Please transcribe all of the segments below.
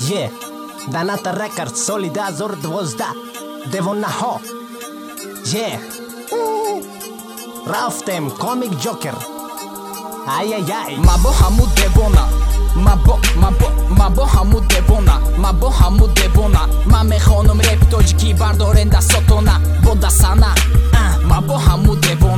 Yeah, Даната Рекард, Солида, Азор, Двозда, Девонахо. Yeah. Рафтем, Комик Джокер. Ај-ај-ај. Мабо хаму Девона. Мабо, мабо, мабо хаму Девона. Мабо хаму Девона. Маме хонум реп точки бар бардо ренда сотона. Бода сана. Мабо хаму Девона.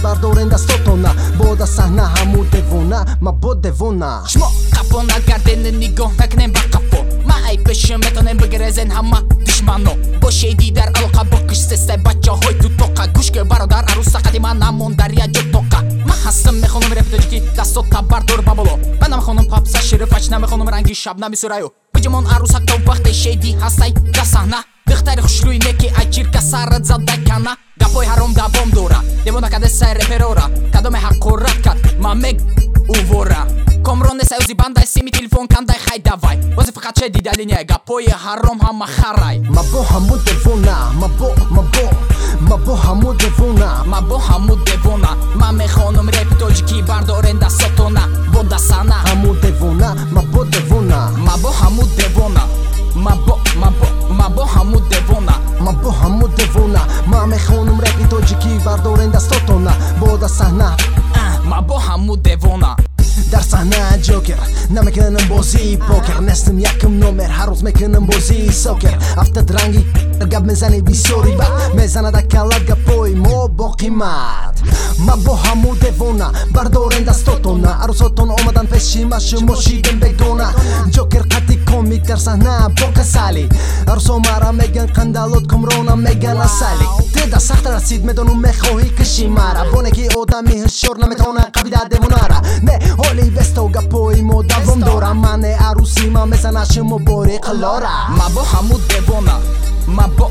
тоҷикӣ бардоренда сотона, бо дасана ҳаму девона, ма бо девона. шумо қапо нагарден нигоҳ накунем ба қапо. Ма ай пеши метонем бигирезен ҳама душмано. бошеди дар алоқа бо кишсестай бачаҳои тутоқа гӯшки бародар аруса қадима намондар я ҷотоқа ман ҳастам мехонам репетоҷики дастота бардор ба боло ман намехонам папса ширифач намехонам ранги шаб намисураю биҷамон арусак то вақте шеди ҳастай да саҳна духтари хушрӯи неки аҷирка сарат зада кана гапои ҳаром давом дора девона кадесай реперора кадоме ҳаққорат кад ма мег увора комроне саюзи бандай сими телефон кандай хай давай бози фақат че дида линия гапои ҳаром ҳама харай ма бо ҳаму девона ма бо ма бо ма бо ҳаму девона ма бо ҳаму девона ман мехонам репи тоҷикӣ бардоренда сотона ҳаму девона. Дар саҳна ҷокер намекунам бозии покер. Нестам якм номер. Ҳар рӯз мекунам бозии сокер. Афтад ранги гап мезани бисёри бад мезанада калад гапои мо бо қимат. Ма бо ҳаму девона бардорен дастотона арӯсотон омадан пеши ма шумо шидем бегона. Ҷокер қадди комик. Дар саҳна бо касали арӯсо мара меган қандалот кумрона меган асали теда сахт расид медонум мехоҳӣ киши мара. Боне ки одами ҳушёр наметавона қабида девонара не ҳоли бесто гапои мо давом дора мане арӯси ма мезана шумо бори қилора ма бо ҳаму девона. Ма бо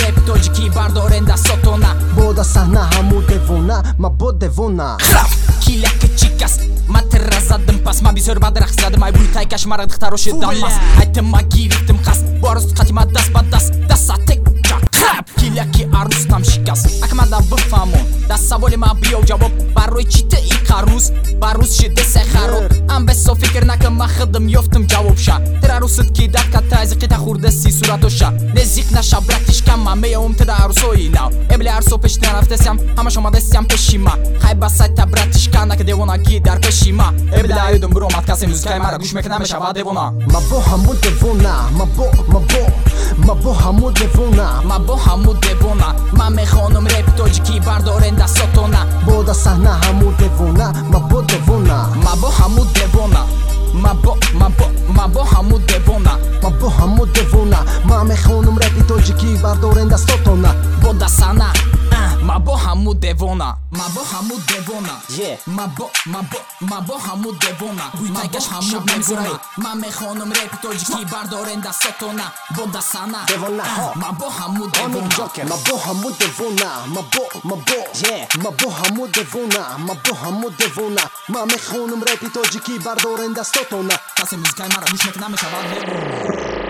мехонам репи тоҷикӣ бардорен дастотона бо дасана ҳаму девона ма бо девона киляки чикас ма тирра задым пас ма бисёр бадрах задым ай буйтай кашмара духтаро шидам мас айтим ма гирифтим қас борус қатима даст ба даст дастатек чак киляки арустам шикас акмада бифамон даст саволи ма биё ҷавоб барои чи ти и қаруз барӯз шидесе хароб ам бесо фикр накам ма хидим ёфтим ҷавобша тира русид ки датка тайзи қита хурдаси суратоша незик наша братишка ма меявум тида арусои нав эбли арусо пешти нарафтесям ҳамаш омадесям пеши ма хай ба сайта братишка нака девонаги дар пеши ма эбли аюдум биромад касе музикаи мара гӯш мекунам мешавад девона ма бо ҳаму девона ма бо ма бо ма бо ҳаму девона ма бо ҳаму девона ман мехонам репи тоҷикӣ бардоренда сотона бо да саҳна ҳаму девона ма бо девона ма бо ҳаму девона ма бо ма бо ма бо ҳаму девона. Ма бо ҳаму девона. Ман мехонам репи тоҷикӣ бардоренда сотона бо ҳаму девона. Ма бо ҳаму девона. Ма бо ма бо ма бо ҳаму девона. Буйтайгаш ҳаму мегӯрай ман мехонам репи тоҷикӣ бардоренда сотона бо да сана ма бо ҳаму девона. ма бо ҳаму девона. Ма бо ма бо. Ма бо ҳаму девона. Ма бо ҳаму девона. Ман мехонам репи тоҷикӣ бардоренда сотона касе музикаи мара гӯш мекунам мешавад